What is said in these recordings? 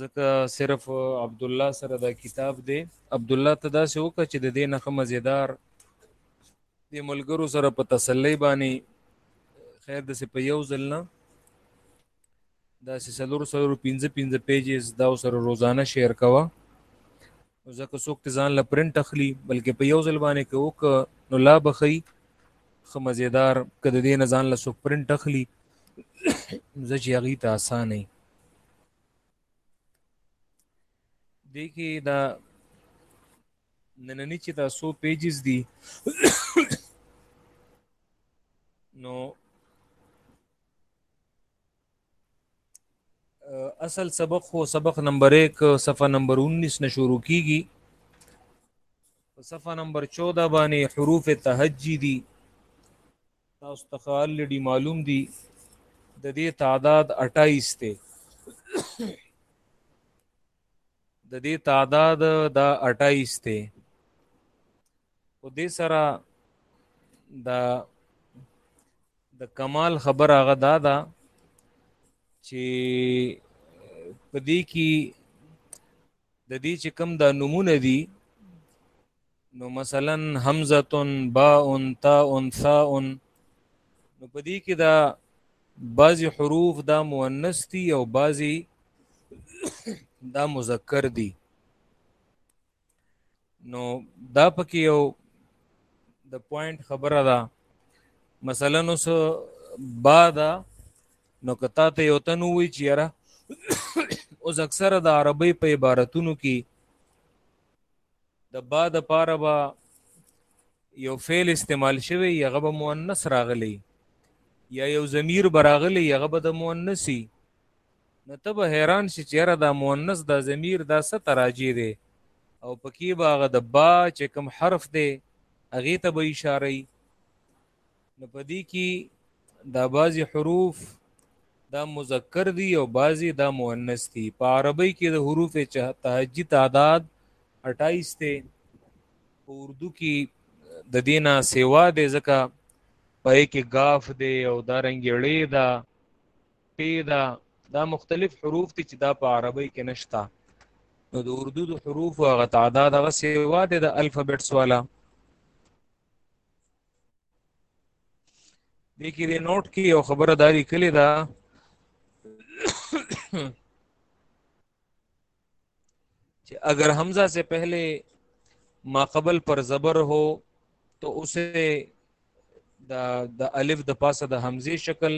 ځکه صرف عبد الله سره دا کتاب دی عبد الله ته دا سه وکړه چې د دې نه مزیدار د ملګرو سره په تسلی باندې خیر د سه په یو ځل نه دا سه سلور سلور 15 15 پیجز دا سره روزانه شیر کوا نو ځکه څوک ته ځان له پرنټ اخلي بلکې په یو ځل باندې که وک نو لا بخی خو مزیدار که د دې نه ځان له څوک پرنټ اخلي زه چې هغه ته آسان نه دی کې دا نننی چې دا سو پیجز دي نو اصل سبق خو سبق نمبر 1 صفحه نمبر 19 نه شروع کیږي په صفحه نمبر 14 باندې حروف تهجی دي تاسو ته الریډي معلوم دي د دې تعداد 28 ته د دې تعداد دا 28 ته او دې سره دا د کمال خبره هغه دا ده چې په دې کې د دې چې کم دا نمونه دي نو مثلا حمزه باء تاء ثاء نو په دې کې دا بعضی حروف دا مؤنث دي او بعضی دا مذکر دي نو دا پکې یو د پوینټ خبره ده مثلا نو سو بعد نو کتا ته یو تن وی چیرې اوس اکثره د عربی په عبارتونو کې د بعد پاره با یو فعل استعمال شوی یغه به مؤنث راغلی یا یو ضمیر براغلی یغه به د مؤنثی نو ته به حیران شې چې یاره دا مؤنث دا ضمیر دا څه ته راجع دی او پکې به هغه د با چې کوم حرف دی هغې ته به اشاره وي نو په دې کې دا بعضې حروف دا مذکر دي او بعضې دا مؤنث دي په عربۍ کې د حروف تهجي تعداد اټایس دی په اردو کې د دې نه سیوا دی ځکه پای کې ګاف دی او دا رنګ ړې ده پی دا دا مختلف حروف دي چې دا په عربی کې نشتا نو د اردو د حروف هغه تعداد هغه سیوا دي د الفابیټس والا دې کې د نوٹ کې یو خبره داری کلی دا چې اگر حمزه سے پہلے ما قبل پر زبر ہو تو اسے دا د الف د پاسه د حمزه شکل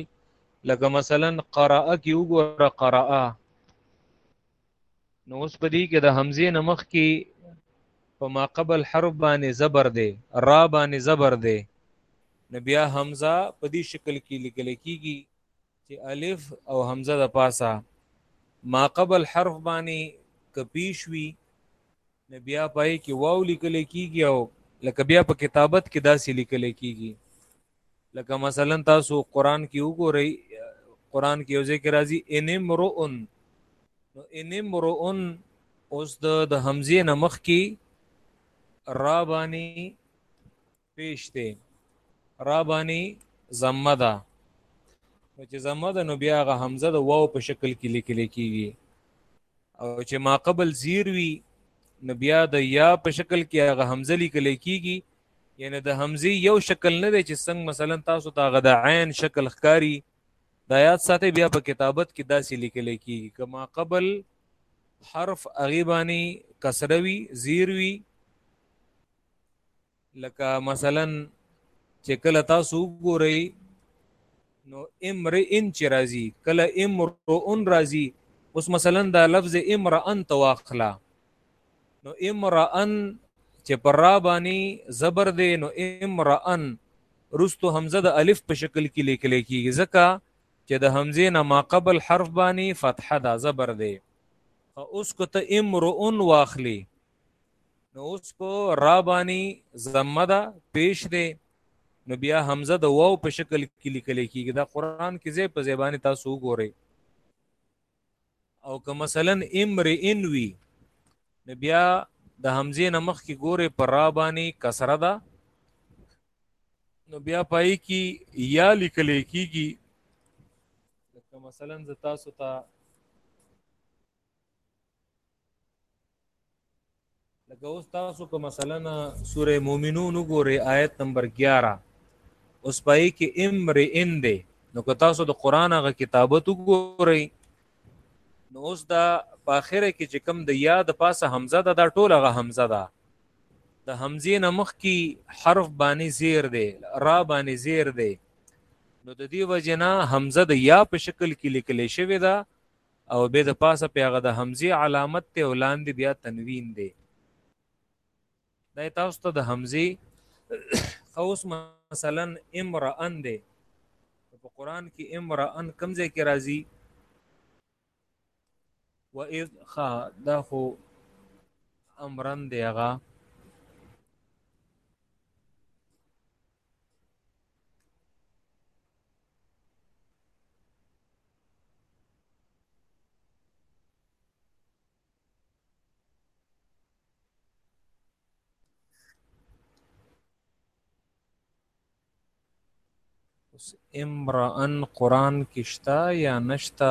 لکه مثلا قراءه کې وګوره قراءه نو اوس په دې کې د حمزه نمخ کې په ما قبل حرف باندې زبر دی را باندې زبر دی نو بیا حمزه په دې شکل کې لیکل کیږي چې الف او همزه د پاسه ما قبل حرف باندې کپیش وی نه بیا پای کې واو لیکل کیږي او لکه بیا په کتابت کې داسې لیکل کیږي لکه مثلا تاسو قران کې وګورئ قران کې یو ذکر راځي ان امرؤن نو ان امرؤن اوس د د حمزه نمخ کې را باندې پیش دی را باندې ضمه ده نو چې ضمه ده نو بیا هغه حمزه د واو په شکل کې لیکل کیږي او چې ما قبل زیر وی نو بیا د یا په شکل کې هغه حمزه لیکل کیږي یعنی د حمزه یو شکل نه دی چې څنګه مثلا تاسو ته غدا عین شکل ښکاری د آیات ساتي بیا په کتابت کې داسې لیکل کیږي کما قبل حرف اغیبانی کسروی زیروی لکه مثلا چې کله تاسو وګورئ نو امرئن چې راځي کله امرؤن راځي اوس مثلا دا لفظ امرأن ته واخله نو امرأن چې پر را باندې زبر دی نو امرأن رستو حمزه د الف په شکل کې لیکل کېږي ځکه چې د حمزه نه ما قبل حرف باندې فتحه ده زبر دی اوس کو ته امرؤن واخلي نو اوس په را باندې ضمه ده پیش دی نو بیا حمزه د واو په شکل کې لیکل کیږي دا قران کې زې په زبانه تاسو وګورئ او که مثلا امر ان وی نو بیا د حمزه نه مخ کې ګوره پر را باندې کسره ده نو بیا پای کې یا لیکل کیږي لکه مثلا ز تاسو ته لکه اوس تاسو که مثلا سوره مومنون وګورئ آیت نمبر 11 اوس پای کې امر ان دی نو که تاسو د قران هغه کتابت وګورئ نو اوس دا په اخره کې چې کم د یا د پاسه حمزه ده دا ټول هغه حمزه ده د حمزه نه مخ کې حرف باندې زیر دی را باندې زیر دی نو د دې وجنا حمزه د یا په شکل کې لیکل شوی ده او بې د پاسه پې هغه د همزې علامت ته او لاندې بیا تنوین دی دا تاسو ته د همزې خوس مثلا امرأن دی په قران کې امرأن کمزې کې راځي و اذ خا دا خو امرن دی هغه اوس امرأن قران کې شته یا نشته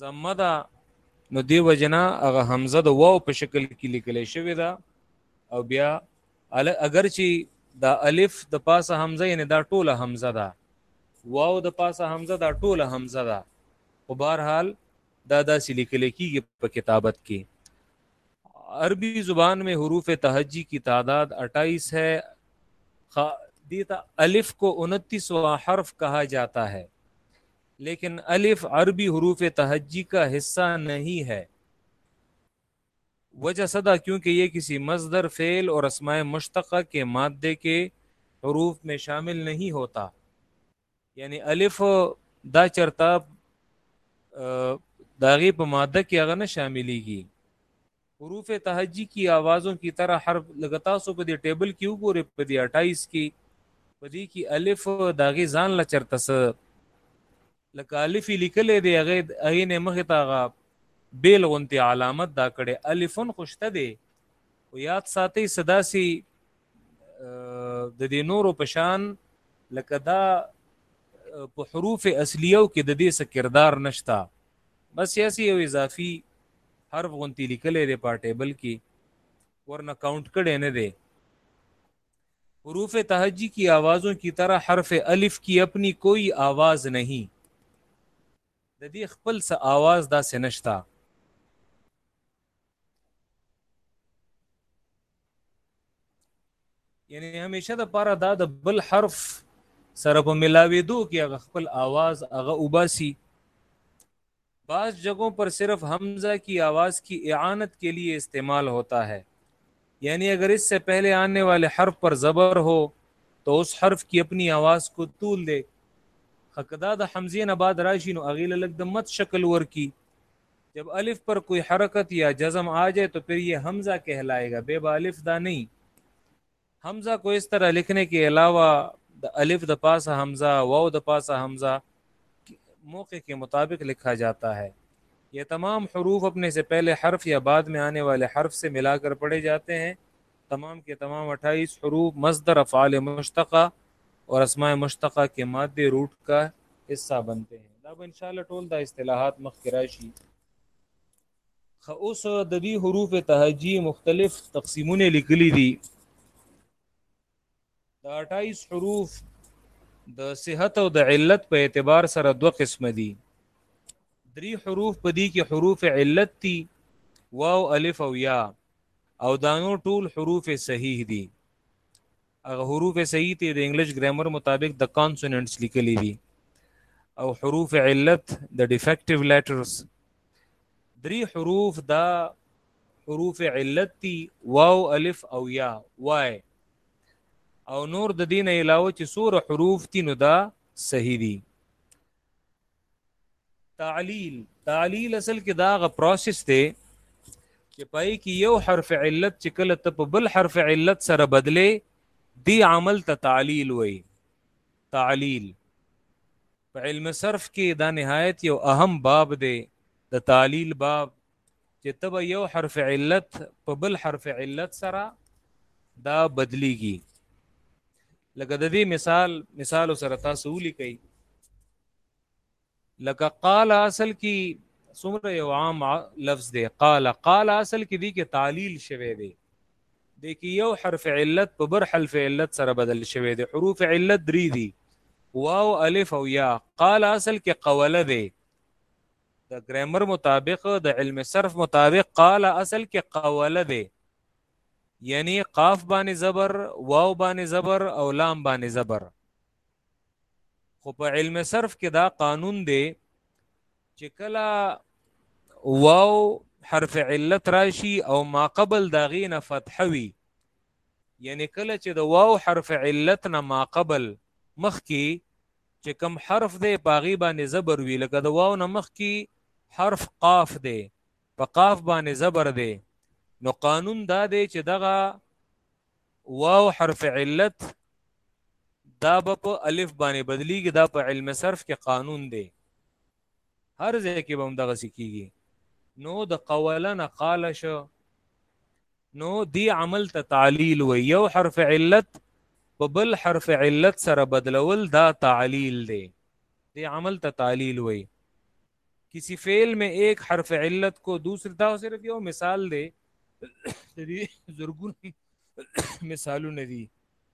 زمه ده نو دی وجنا هغه حمزه د واو په شکل کې لیکل شوی دا او بیا اگر چې دا الف د پاسه حمزه یعنی دا ټوله حمزه ده واو د پاسه حمزه دا ټوله حمزه ده په بهر حال دا داسې لیکل کیږي په کتابت کې عربی زبان میں حروف تہجی کی تعداد اٹھائیس ہے دیتا الف کو انتیسواں حرف کہا جاتا ہے لیکن الف عربی حروف تہجی کا حصہ نہیں ہے وجہ صدا کیونکہ یہ کسی مصدر فعل اور اسماء مشتقہ کے مادے کے حروف میں شامل نہیں ہوتا یعنی الف دا چرتا داغی مادہ کی اگر نہ شاملی گی حروف تهجی کی آوازوں کی طرح حرف لکه تاسو په دې ټیبل کې وګورئ په دې 28 کې په دې کې الف د هغې ځان له چرته څه لکه الف یې لیکلی دی هغې هغې نه مخې ته هغه بېل غونتې علامت دا کړی الفن خو شته دی خو یاد ساتئ څه داسې د دې نورو په شان لکه دا په حروف اصلیو کې د دې څه کردار نشته بس یاسی یو اضافی حرف غونتی لیکلی دی په ټیبل کی ورنه کاونټ کړی نه دی حروف تهجی کی آوازو کی طرح حرف الف کی اپنی کوئی آواز نهی د دې خپل څه آواز داسې نشته یعنی همیشه د پاره دا د بل حرف سره په ملاوېدو کې هغه خپل आवाज هغه وباسي بعض جگہوں پر صرف حمزہ کی آواز کی اعانت کے لیے استعمال ہوتا ہے یعنی اگر اس سے پہلے آنے والے حرف پر زبر ہو تو اس حرف کی اپنی آواز کو طول دے حقدا د حمزه نه بعد راشي نو اغیل لګ د مت شکل ورکی جب الف پر کوئی حرکت یا جزم آ جائے تو پھر یہ حمزہ کہلائے گا بے با الف دا نہیں حمزہ کو اس طرح لکھنے کے علاوہ دا الف پاسا حمزہ واو د پاسا حمزہ موقع کے مطابق لکھا جاتا ہے یہ تمام حروف اپنے سے پہلے حرف یا بعد میں آنے والے حرف سے ملا کر پڑھے جاتے ہیں تمام کې تمام 28 حروف مصدر افعال مشتقه اور اسماء مشتقه کې ماده روټ کا حصہ بنتے ہیں دا به ان شاء الله ټول دا اصطلاحات مخ کې راشي خو اوس د دې حروف تهجی مختلف تقسیمونه لیکلي دي د 28 حروف د صحت او د علت په اعتبار سره دوه قسم دي درې حروف په دې کې حروف علت دي واو الف او یا او دا نور ټول حروف صحیح دي هغه حروف صحیح دي د انګلیش ګرامر مطابق د کانسوننټس لیکلي دي او حروف علت د ډیفیکټیو لیټرز درې حروف دا حروف علت دي واو الف او یا وای او نور د دین علاوه چې سور حروف دي نو دا صحیح دي تعلیل تعلیل اصل کې دا غ پروسس دی چې پای کې یو حرف علت چې کله ته په بل حرف علت سره بدله دی عمل ته تعلیل وای تعلیل په علم صرف کې دا نهایت یو اهم باب دی د تعلیل باب چې ته به یو حرف علت په بل حرف علت سره دا بدلیږي لکه د دې مثال مثال سره تاسو ولیکئ لکه قال اصل کې څومره یو عام لفظ دی قال قال اصل کې دی کې تعلیل شوی دی د کې یو حرف علت په بر حرف علت سره بدل شوی دی حروف علت درې دي واو الف او یا قال اصل کې قوله دی د ګرامر مطابق د علم صرف مطابق قال اصل کې قوله دی یعنی قاف باندې زبر واو باندې زبر او لام باندې زبر خو په علم صرف کې دا قانون دی چې کله واو حرف علت راشي او ما قبل دا غینه فتحوي یعنی کله چې د واو حرف علت نه ما قبل مخکي چې کم حرف دی په هغې باندې زبر وي لکه د واو نه مخکې حرف قاف دی په قاف باندې زبر دی نو قانون دا دی چې دغه واو حرف علت دا به په الف باندې بدلیږي دا په علم صرف کې قانون دی هر ځای کې به هم دغه سکیږي نو د قوله نه قال شو نو دی عمل ته تعلیل و یو حرف علت په بل حرف علت سره بدلول دا تعلیل دی دی عمل ته تعلیل وای کسی فعل میں ایک حرف علت کو دوسرے دا صرف یو مثال دی زرګون مثالونه دي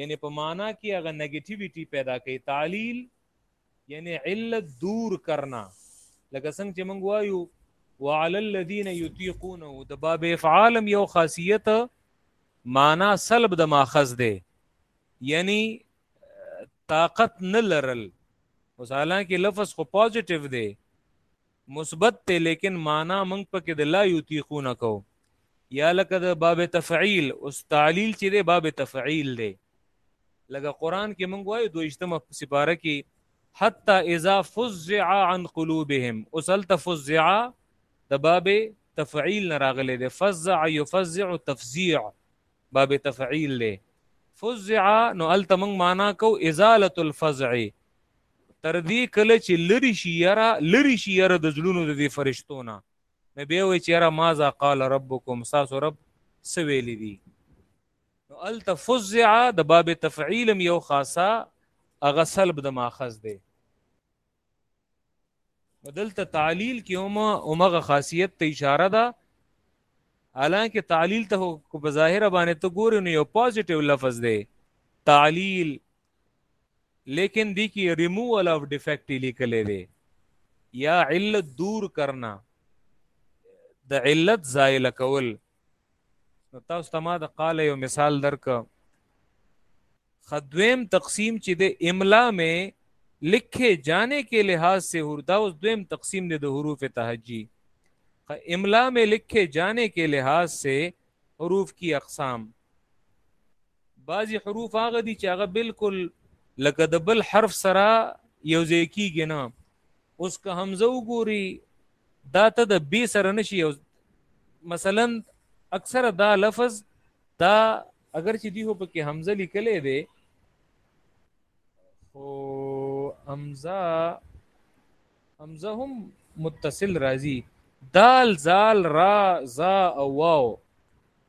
یعنی په معنا کې هغه نگیټیویټی پیدا کوي تعلیل یعنی علت دور کرنا لکه څنګه چې موږ وایو وعلى الذين يطيقونه د باب افعالم یو خاصیت معنا سلب د ماخذ دی یعنی طاقت نه لرل اوس حالانکه لفظ خو پوزټیو دی مثبت ته لیکن معنا موږ پکې د لا یطیقون کو یا لکه د باب تفعیل او تعلیل چې د باب تفعیل دی لکه قران کې موږ وایو دویشتمه سپاره کې حتا اذا فزع عن قلوبهم اوسل تفزع د باب تفعیل نه راغلی دی فزع یفزع تفزیع باب تفعیل دی فزع نو التمنګ معنا کو ازاله الفزع تر دې کله چې لری شي یاره لری شي یاره د زړونو د دې فرشتو نه نو بیا وایي چې یاره ماذا قال ربکم تاسو رب څه ویلي دي نو الته فزع د باب تفعیل یو خاصه هغه سلب د ماخذ دی دلته تعلیل کې هم اومغه خاصیت ته اشاره ده حالانکه تعلیل ته په ظاهر باندې ته ګورې نو یو پوزټیو لفظ دی تعلیل لیکن دی کی ریموول اف ډیفیکټ لیکلې دی یا علت دور کرنا د علت زائل کول نو تاسو ته ما د قال یو مثال درک خدویم تقسیم چې د املا میں لکھے جانے کے لحاظ سے ہردا اس دویم تقسیم دے دو حروف تہجی املا میں لکھے جانے کے لحاظ سے حروف کی اقسام بعضی حروف هغه دي چې هغه بالکل لکه د بل حرف سره یو ځای کیږي نه اوس که همزه وګوري دا ته د بی سره نشي یو مثلا اکثره دا لفظ دا اگر چې دی هو په کې حمزه لیکلې دی او حمزه حمزه هم متصل راځي دال زال را زا او واو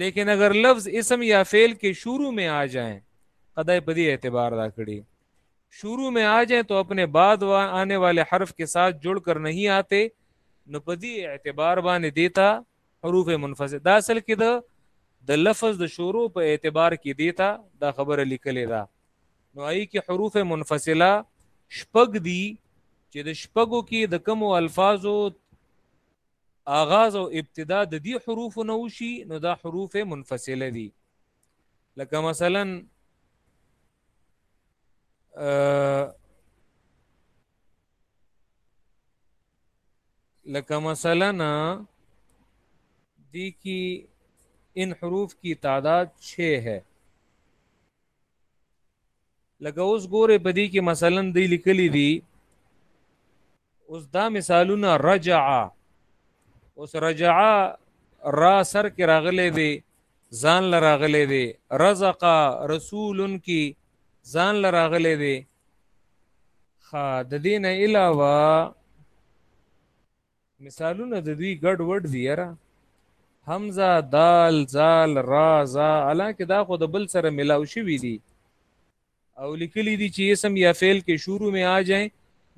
لیکن اگر لفظ اسم یا فعل کے شروع میں آ جائیں قدائے پدی اعتبار دا کڑی شروع میں آ جائیں تو اپنے بعد آنے والے حرف کے ساتھ جڑ کر نہیں آتے نو پدی اعتبار بانے دیتا حروف منفصل دا اصل کې د د لفظ د شروع په اعتبار کې دیتا دا خبره لیکلې ده نو ای کې حروف منفصله شپږ دي چې د شپږو کې د کوم الفاظو آغاز او ابتدا د دې حروف نه وشي نو دا حروف منفصله دي لکه مثلا لکه مثلا دی کی ان حروف کی تعداد 6 ہے لکه اوس ګوره په دې کې مثلا دی لیکلی دی اوس دا مثالونه رجع اوس رجع را سر کې راغلی دی ځان ل راغلی دی رزق رسول کی ځان ل راغلی دی خا د دین علاوه مثالونه د دوی ګډ وډ دي یاره حمزه دال زال را زا الکه دا خو د بل سره ملاو شوی دي او لیکلی دي چې اسم یا فعل کې شروع می آ جائیں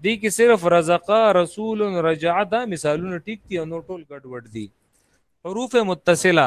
دي کې صرف رزقا رسول رجع دا مثالونه ټیک دي او نور ټول ګډ وډ دي حروف متصله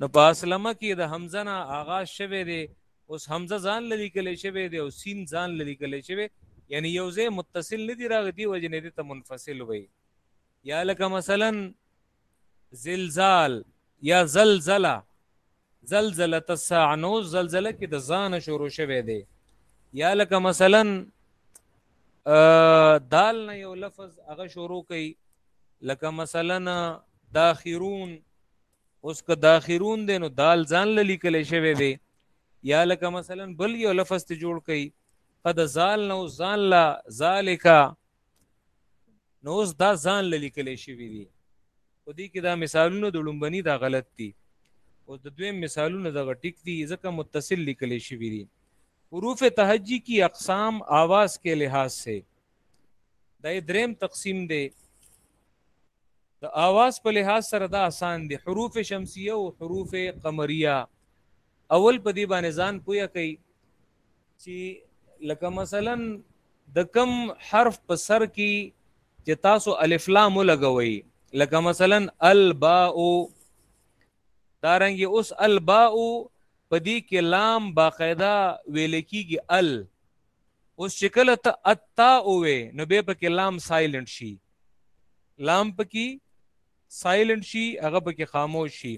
نو په اسلمه کې د حمزه نه آغاز شوه دی اوس حمزه ځان لري کله شوه دی او سین ځان لري کله شوه یعنی یو ځای متصل نه دی راغ دی وجه نه دی ته منفصل وي یا لکه مثلا زلزال یا زلزله زلزله الساعه نو زلزله کې د ځان شروع شوه دی یا لکه مثلا دال نه یو لفظ هغه شروع کړي لکه مثلا داخرون اوس که داخرون دی نو دال ځان له لیکل شوی دی یا لکه مثلا بل یو لفظ ته جوړ کړي قد زال نو ځان لا ذالک نو اوس دا ځان له لیکل شوی دی په دې کې دا مثالونه د لومبني دا غلط دي او د دویم مثالونه دغه ټیک دي ځکه متصل لیکل شوی دی حروف تهجی کی اقسام آواز کے لحاظ سے دا دریم تقسیم دی د آواز په لحاظ سره دا آسان دي حروف شمسیه او حروف قمریه اول په دې باندې ځان پوهه کوي چې لکه مثلا د کم حرف په سر کې چې تاسو الف لام لګوي لکه مثلا الباء دارنګ اوس الباء په دې کې لام باقاعده ویل کېږي ال اوس چې کله ته اتا اوې نو به پکې لام سایلنت شي لام پکې سایلنت شي هغه پکې خاموش شي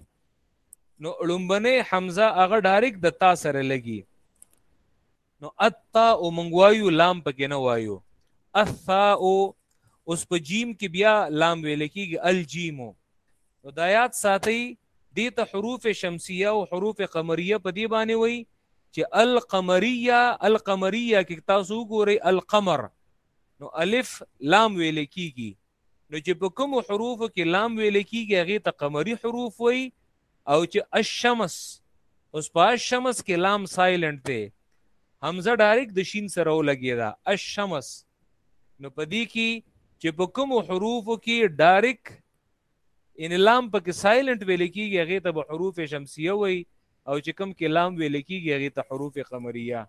نو لومبنه حمزه هغه ډایرک د تا سره لګي نو اتا او منغوایو لام پکې نه وایو اثا او اوس په جیم کې بیا لام ویل کېږي الجیمو نو دا یاد ساتئ دې ته حروف شمسیه او حروف قمریه په دې باندې وایي چې القمریه القمریه کې تاسو وګورئ القمر نو الف لام ویل کیږي نو چې په کوم حروفو کې لام ویل کیږي هغه ته قمری حروف وای او چې الشمس اوس په الشمس کې لام سایلنت دی حمزه ډایرک د شین سره ولګی دا الشمس نو په دې کې چې په کوم حروفو کې ډایرک ان یعنی لام پک سائلنٹ وہ لکھی گئے اگے تب حروف شمسی وہی او چکم کے لام وے لکھی گیا گے حروف قمریہ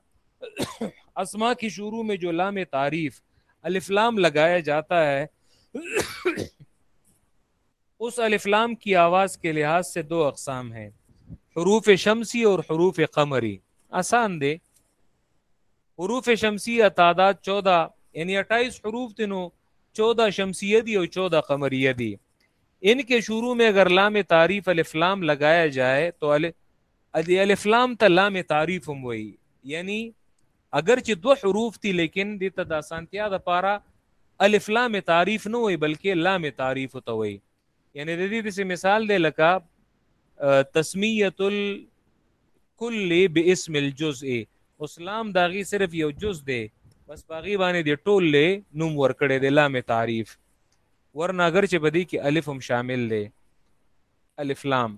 اسما کی شروع میں جو لام تعریف الف لام لگایا جاتا ہے اس الف لام کی آواز کے لحاظ سے دو اقسام ہیں حروف شمسی اور حروف قمری آسان دے حروف شمسیه تعداد 14 یعنی 28 حروف ته نو 14 شمسیه دی او 14 قمریه دی ان کې شروع میں اگر لام تعریف الف لام لگایا جائے تو ادی الف لام ته لام تعریف هم وای یعنی اگر چې دو حروف تی لیکن د ته د اسانتیا د پاره الف لام تعریف نه وای بلکې لام تعریف ته وای یعنی د دې د مثال دی لکه تسمیه الکل باسم الجزء اسلام داغي صرف یو جز دی بس باغی باندې د ټول له نوم ورکړې د لام تعریف ورنه اگر چې بدی کې الف هم شامل دی الف لام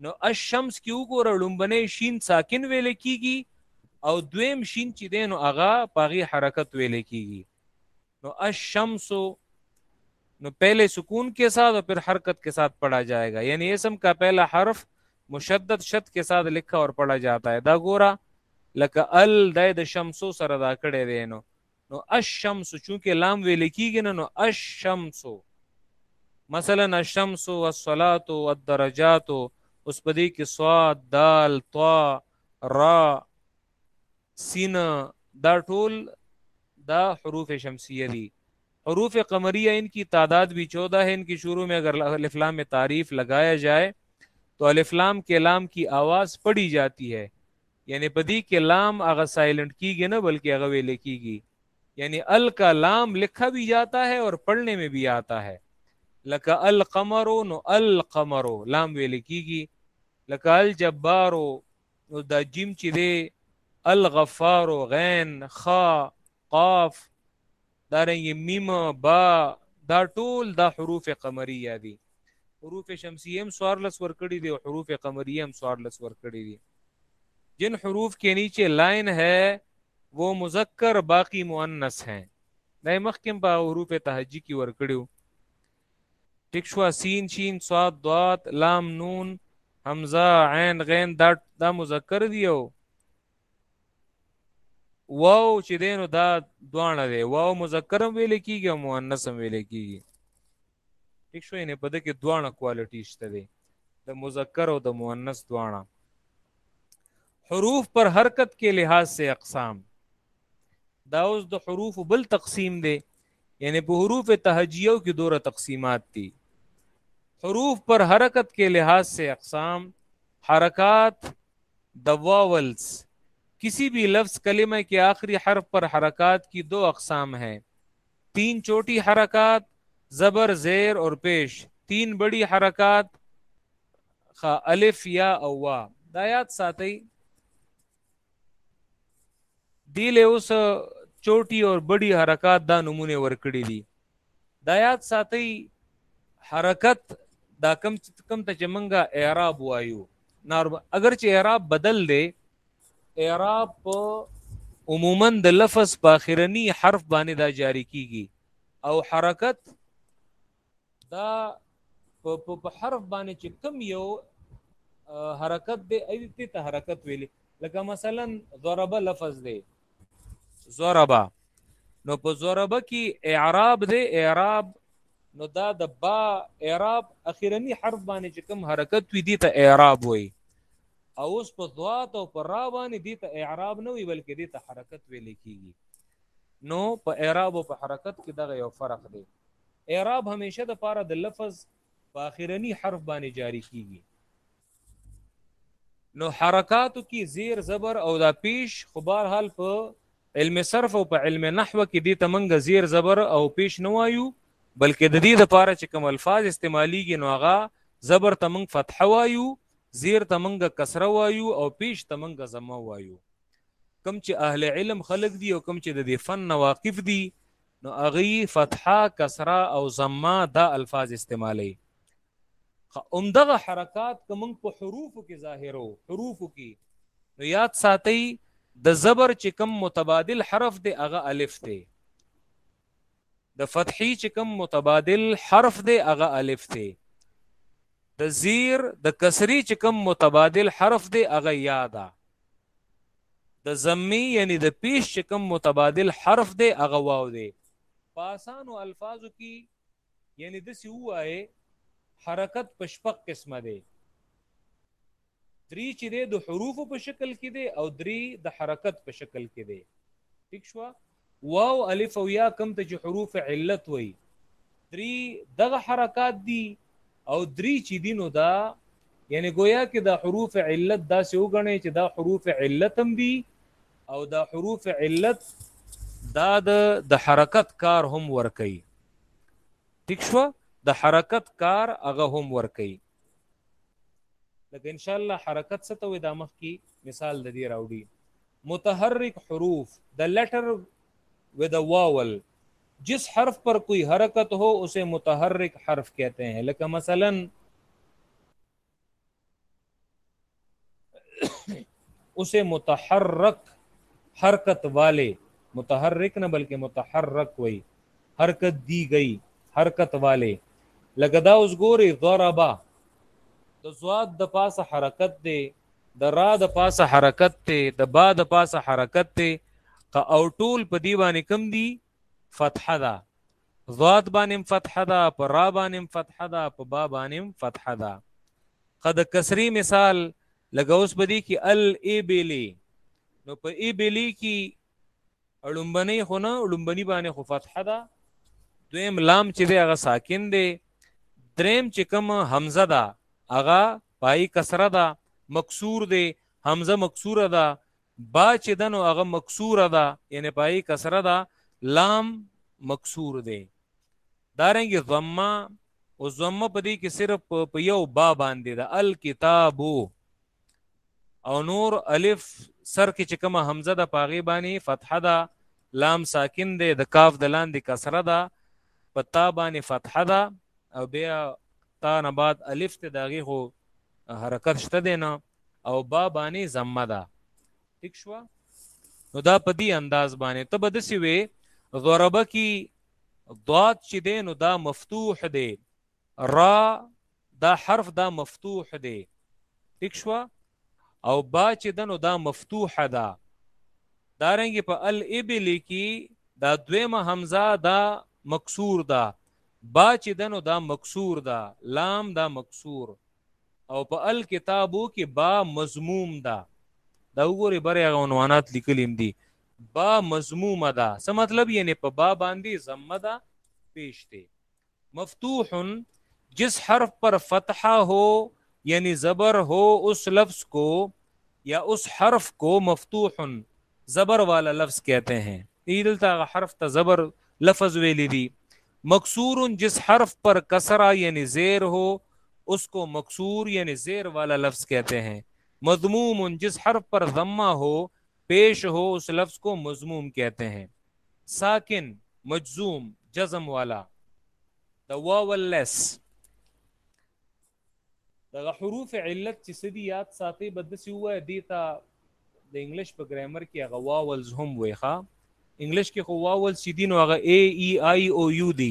نو الشمس کې وګوره لومبنی شین ساکن ویل کیږي او دویم شین چې دی نو هغه پاغي حرکت ویل کیږي نو الشمس نو پہلے سکون کے ساتھ اور پھر حرکت کے ساتھ پڑھا جائے گا یعنی اسم کا پہلا حرف مشدد شد کے ساتھ لکھا اور پڑھا جاتا ہے دا گورا لکه ال د شمسو سره دا کړی دی نو نو الشمس چونکه لام ویل کیږي نه نو الشمس مثلا الشمس والصلاه والدرجات اوس په دې کې صاد دال طا را سین دا ټول دا حروف شمسیه دي حروف قمریه ان کی تعداد بھی 14 ہے ان کی شروع میں اگر الف لام میں تعریف لگایا جائے تو الف لام کے لام کی آواز پڑی جاتی ہے یعنی بدی کے لام اگر سائلنٹ کی گی نا بلکہ وہ کی گی یعنی ال کا لام لکھا بھی جاتا ہے اور پڑھنے میں بھی آتا ہے لکه القمر نو القمر لام ویل کیږي لکه الجبار نو دا جیم چې دی الغفار غین خا قاف دارنګه میم با دا ټول دا حروف قمریه دي حروف شمسیه هم سوارلس ورکړي دي او حروف قمریه هم سوارلس ورکړي دي جن حروف کے نیچے لائن ہے وہ مذکر باقی مؤنث ہیں دا مخکم په حروف تهجی کې ورکړیو ټیک شو سین شین صاد ضاد لام نون حمزه عین غین دا دا مذکر دی او واو چې دی نو دا دواړه دی واو مذکر هم ویل کیږي او مؤنث هم ویل کیږي ٹھیک شو نه په دې کې دواړه کوالټی شته دی د مذکر او د مؤنث دواړه حروف پر حرکت کې لحاظ سے اقسام دا اوس د حروف بل تقسیم دی یعنی حروف تہجیوں کی دور تقسیمات تھی حروف پر حرکت کے لحاظ سے اقسام حرکات کسی بھی لفظ کلمہ کے آخری حرف پر حرکات کی دو اقسام ہیں تین چھوٹی حرکات زبر زیر اور پیش تین بڑی حرکات الف یا اوا دایات ساتئی دی له اوس چوټي او بډي حرکات دا نمونه ورکړي دي دا یاد ساتي حرکت دا کم کم ته چې منګه اعراب وایو نارم اگر چې اعراب بدل دی اعراب په عموما د لفظ په اخرنی حرف باندې دا جاری کیږي او حرکت دا په په حرف باندې چې کم یو حرکت دی ایدته ته حرکت ویلي لکه مثلا ضرب لفظ دی ضربا نو په ضربه کې اعراب دی اعراب نو دا د با اعراب اخیرنی حرف باندې چې کوم حرکت وي دي ته اعراب وي او اوس په ضاد او پر را باندې دي ته اعراب نه وي بلکې دي ته حرکت ویل کیږي نو په اعراب او په حرکت کې دغه یو فرق دی اعراب همیشه د پاره د لفظ په اخرنی حرف باندې جاری کیږي نو حرکاتو کې زیر زبر او دا پیش خو بهر حال په علم صرف او په علم نحو کې دې تمنګ زیر زبر او پیش نه وایو بلکې د دې لپاره چې کوم الفاظ استعماليږي نو هغه زبر تمنګ فتح وایو زیر تمنګ کسره وایو او پیش تمنګ زما وایو کم چې اهل علم خلق دي او کم چې د دې فن واقف دي نو هغه فتحه کسره او ضمه دا الفاظ استعمالي اومدغه حرکات کوم په حروف کې ظاهرو حروف کې نو یاد ساتي د زبر چې کوم متبادل حرف دی هغه الف دی د فتحي چې کوم متبادل حرف دی هغه الف دی د زیر د کسری چې کوم متبادل حرف دی هغه یا ده د زمی یعنی د پیش چې کوم متبادل حرف دی هغه واو دی پاسانو الفاظو کې یعنی د سی وای حرکت پشپق قسمه دی درې چې دی د حروف په شکل کې دی او درې د حرکت په شکل کې دی ٹھیک شو واو الف او یا کم ته چې حروف علت وي دري دغه حرکات دي او دري چې دینو دا یعنی گویا کې دا حروف علت دا سه وګڼي چې دا حروف علت هم دي او دا حروف علت دا د حرکت کار هم ور کوي ٹھیک شو د حرکت کار هغه هم ور کوي لکه ان شاء الله حرکت څه ته وې دا مخ کې مثال د دې راوړي متحرک حروف the letter with a vowel جس حرف پر کوئی حرکت ہو اسے متحرک حرف کہتے ہیں لکہ مثلا اسے متحرک حرکت والے متحرک نہ بلکہ متحرک ہوئی حرکت دی گئی حرکت والے لگدا اس گورے ضربا د زواد د پاس حرکت دے د را د پاسه حرکت ته د با د پاسه حرکت ته که او ټول په دی باندې کم دی فتحه ده ذات باندې فتحه ده په را باندې فتحه ده په با باندې فتحه ده قد کسری مثال لګوس بدی کې ال ای بیلی نو په ای بیلی کې اړمبنی خو نه اړمبنی باندې خو فتحه ده دویم لام چې دی هغه ساکن دی دریم چې کوم حمزه ده هغه پای کسره ده مکسور دی حمزه مکسوره ده با چې ده نو هغه مکسوره ده یعنی پای کسره ده لام مکسور دی دارنګ ضمه او ضمه په دې کې صرف په یو با باندې ده الکتاب او نور الف سر کې چې کومه حمزه ده پاغي باندې فتحه ده لام ساکن دی د کاف د لاندې کسره ده پتا باندې فتحه ده او بیا تا نه بعد الف ته داغي خو حرکت شته دی نه او با باندې زمه ده ټیک شو نو دا په دې انداز باندې ته به دسی وي ضرب کی ضاد چې دی نو دا مفتوح دی را دا حرف دا مفتوح دی ټیک شو او با چې ده نو دا مفتوحه ده دارنګ په الابل کی دا دویمه حمزه دا مکسور ده با چې ده نو دا مکسور ده لام دا مکسور او په الکتابو کې با مضموم ده دا وګوره بره هغه عنوانات لیکلیم دي با مضمومه ده څه مطلب یعنی په با باندې ضمه ده پیشته مفتوح جس حرف پر فتحہ ہو یعنی زبر ہو اس لفظ کو یا اس حرف کو مفتوح زبر والا لفظ کہتے ہیں عید حرف تا زبر لفظ ویلی دی مقصور جس حرف پر کسرا یعنی زیر ہو اس کو مقصور یعنی زیر والا لفظ کہتے ہیں مضموم جس حرف پر ضمہ ہو پیش ہو اس لفظ کو مضموم کہتے ہیں ساکن مجزوم جزم والا د واو اللس دغه حروف علت چې سدي یاد ساتي بد سی وای دی تا د انګلیش په ګرامر کې هغه واولز هم وای ښا انګلیش کې خو واول سیدی نو هغه ای ای آی او یو دی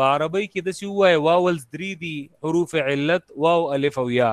په عربی کې د سی وای واولز درې دی حروف علت واو الف او یا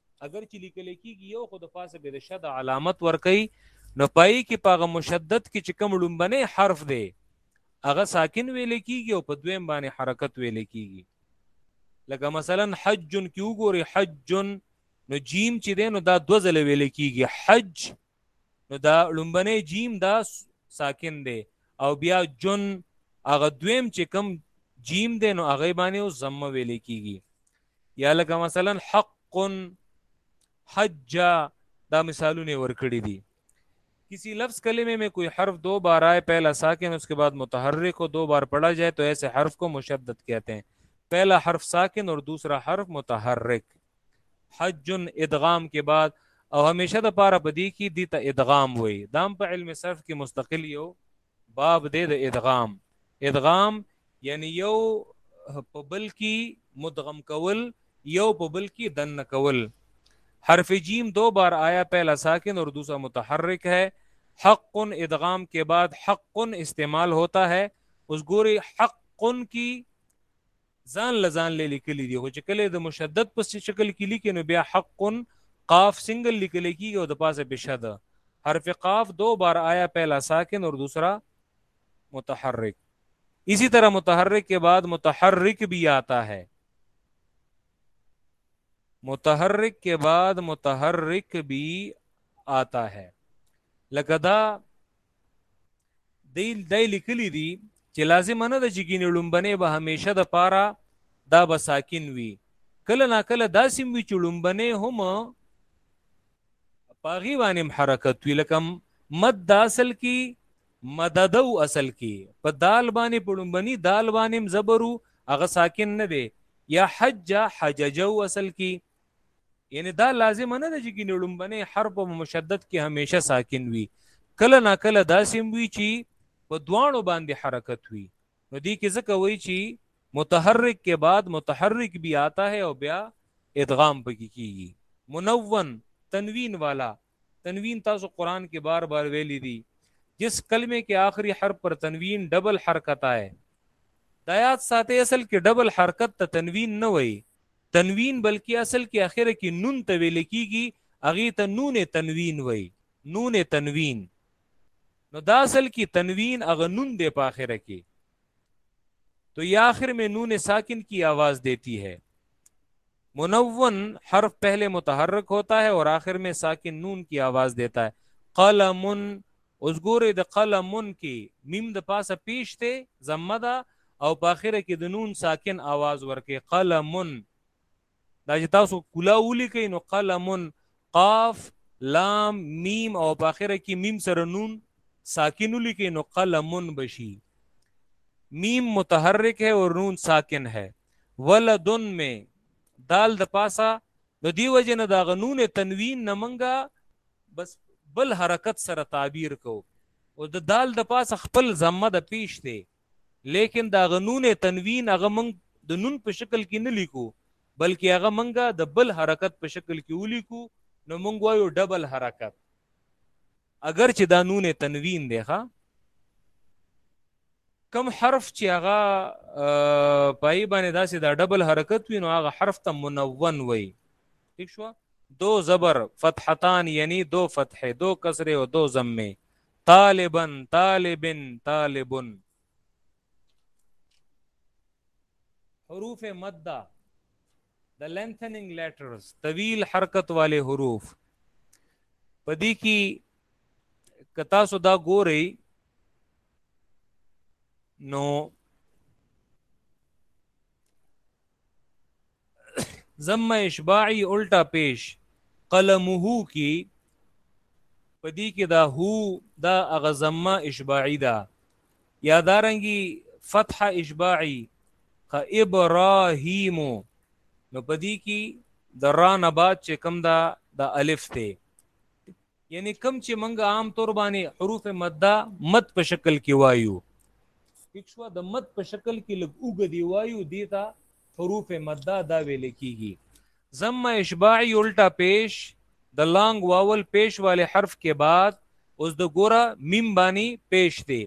اگر چې لیکل کېږي یو خو د پاسه به د شد علامت ورکي نو پای کې پاغه مشدد کې چې کوم لومبنه حرف دی هغه ساکن ویل کېږي او په دویم باندې حرکت ویل کېږي لکه مثلا حج کې وګوري حج نو جیم چې دی نو دا دو ځله ویل کېږي حج نو دا لومبنه جیم دا ساکن دی او بیا جن هغه دویم چې کم جیم دی نو هغه باندې او زم ویل کیږي یا لکه مثلا حق حج دا مثالونه ورکړي دي کسی لفظ کلمه میں کوئی حرف دو بار آئے پہلا ساکن اس کے بعد متحرک ہو دو بار پڑھا جائے تو ایسے حرف کو مشدد کہتے ہیں پہلا حرف ساکن اور دوسرا حرف متحرک حج ادغام کې بعد او همیشه د پاره په دې کې د ته ادغام وي دام په علم صرف کې مستقل یو باب دې د ادغام ادغام یعنی یو په بل کې مدغم کول یو په بل کې دن کول حرف جیم دو بار آیا پہلا ساکن اور دوسرا متحرک ہے حق ادغام کے بعد حق استعمال ہوتا ہے اس گوری حق کی ځان له ځان له لیکلي دي خو چې کله د مشدد په شکل کې لیکي نو بیا حق قاف سنگل لیکل کیږي او د پاسه بشد حرف قاف دو بار آیا پہلا ساکن اور دوسرا متحرک اسی طرح متحرک کے بعد متحرک بھی آتا ہے متحرک کے بعد متحرک بھی آتا ہے لگدا دی دای لیکلی دی چې لازم نه ده چې ګینه لومبنه به همیشه د پاره دا به ساکن وي کله نا کله داسې وي چې لومبنه هم پاغي باندې حرکت وي لکه مد د اصل کې مدد او اصل کې په دال باندې په لومبني دال باندې زبرو هغه ساکن نه دی یا حج حججو اصل کې یعنی دا لازم نه ده چې ګینه لومبنه حرف په مشدد کې همیشه ساکن وي کله نا کله داسیم وي چې په دوانو باندې حرکت وي نو دې کې ځکه وایي چې متحرک کې بعد متحرک بھی آتا ہے او بیا ادغام پکې کیږي منون تنوین والا تنوین تاسو قرآن کې بار بار ویلی دی جس کلمه کې آخری حرف پر تنوین ډبل حرکت آئے دا یاد ساته اصل کې ډبل حرکت ته تنوین نه وای تنوین بلکې اصل کې اخره کې نون ته ویل کیږي اغه ته نون تنوین وای نون تنوین نو دا اصل کې تنوین اغه نون دی په اخره کې تو یہ آخر میں نون ساکن کی آواز دیتی ہے منون حرف پہلے متحرک ہوتا ہے اور آخر میں ساکن نون کی آواز دیتا ہے قلم اوس ګوره د قلمون کې میم د پاسه پیش ته زمه ده او په اخره کې د نون ساکن आवाज ورکې قلمون دا چې تاسو کلا ولیکئ نو قلمون قاف لام میم او په اخره کې میم سره نون ساکن ولیکئ نو قلمون بشي میم متحرک ہے اور نون ساکن ہے ولدن میں دال د پاسا نو دی وجه نه دا غنون تنوین نمنګا بس بل حرکت سره تعبیر کو او د دال د پاسه خپل زمه د پیش دی لیکن دا غنون تنوین هغه موږ د نون په شکل کې نه لیکو بلکې هغه موږ د بل حرکت په شکل کې ولیکو نو موږ وایو ډبل حرکت اگر چې دا نون تنوین دی ښا کم حرف چې هغه پای باندې داسې دا ډبل حرکت وي نو هغه حرف ته منون وي ٹھیک شو دو زبر فتحتان یعنی دو فتحه دو کسره او دو ضمه طالبا طالب طالب حروف مده د لینتننګ لیټرز طویل حرکت والے حروف پدې کې کتا سو دا ګوري نو ضم اشباعی الټا پیش قلمه کی پدی کې دا هو دا اغه ضم اشباعی دا یا دارنګي فتح اشباعی خ ابراهیم نو پدی کې د را نه بعد چې کم دا د الف ته یعنی کم چې منګه عام طور باندې حروف مده مد په شکل کې وایو پکښو د مد په شکل کې لګ اوګ دی وایو دیتا حروف مده دا ویل کیږي ضم اشباعی الټا پیش د لانګ واول پیش والے حرف کې بعد اوس د ګورا میم بانی پیش دی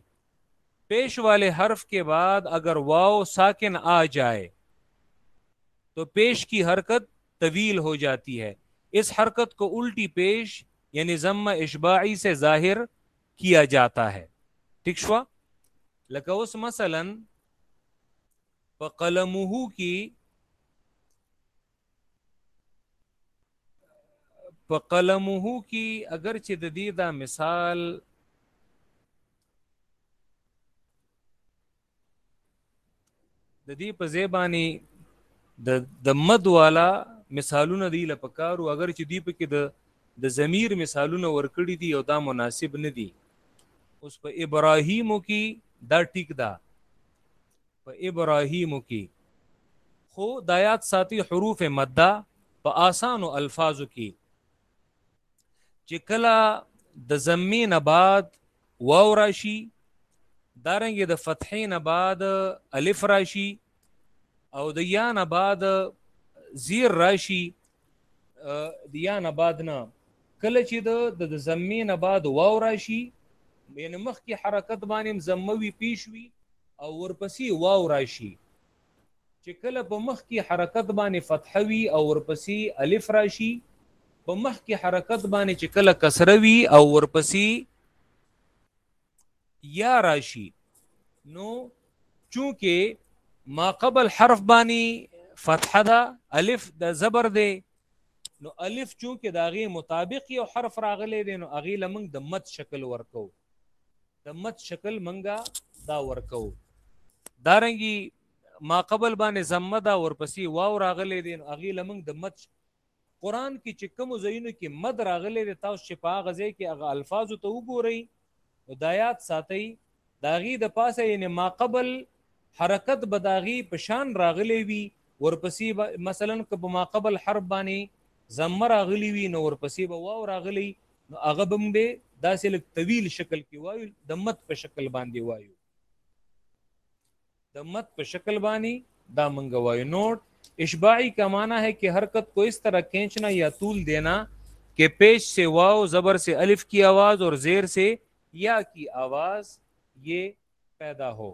پیش والے حرف کے بعد اگر واو ساکن آ جائے تو پیش کی حرکت طویل ہو جاتی ہے اس حرکت کو الٹی پیش یعنی ضم اشباعی سے ظاہر کیا جاتا ہے ٹھیک شوا لکوس مثلا فقلمہ کی کی اگرچہ ددیدہ مثال د دې په ځای باندې د د مد والا مثالونه دی له پکارو اگر چې دی په کې د د ضمیر مثالونه ورکړي دي او دا مناسب نه دي اوس په ابراهیمو کې دا ټیک ده په ابراهیمو کې خو دایات ساتي حروف مده په آسانو الفاظو کې چې کله د زمې نه بعد واو راشي دارنګ د فتحې نه بعد الف راشي او د یا نه بعد زیر راشي د یا نه بعد نه کله چې د د زمې نه بعد واو راشي یعنی مخکې حرکت باندې زموي پیشوي او ورپسې واو راشي چې کله په مخکې حرکت باندې فتحه وي او ورپسې الف راشي په مخکې حرکت باندې چې کله کسره وي او ورپسې یا راشي نو چونکه ما قبل حرف باندې فتحه ده الف د زبر ده نو الف چونکه داغه مطابق یو حرف راغلی دی نو اغه لمنګ د مد شکل ورکو د مت شکل منګه دا ورکو دارنګي ما قبل باندې زمه دا ورپسې واو راغلې دي اغي لمنګ د مت قران کې چې کوم زینو کې مد راغلې دي تاسو چې په غزه کې هغه الفاظ ته وګورئ هدایات ساتي داغي د پاسه یعنی ما قبل حرکت بداغي پشان راغلې وي ورپسې مثلا که په ما قبل حرب باندې زمه راغلي وي نو ورپسې به واو راغلي نو هغه به موږ داسې لږ طویل شکل کې وایو د مت په شکل باندې وایو د مت په شکل باندې دا منګ وایو نوٹ اشباعی کا معنی ہے کہ حرکت کو اس طرح کھینچنا یا طول دینا کہ پیش سے واو زبر سے الف کی آواز اور زیر سے یا کی آواز یہ پیدا ہو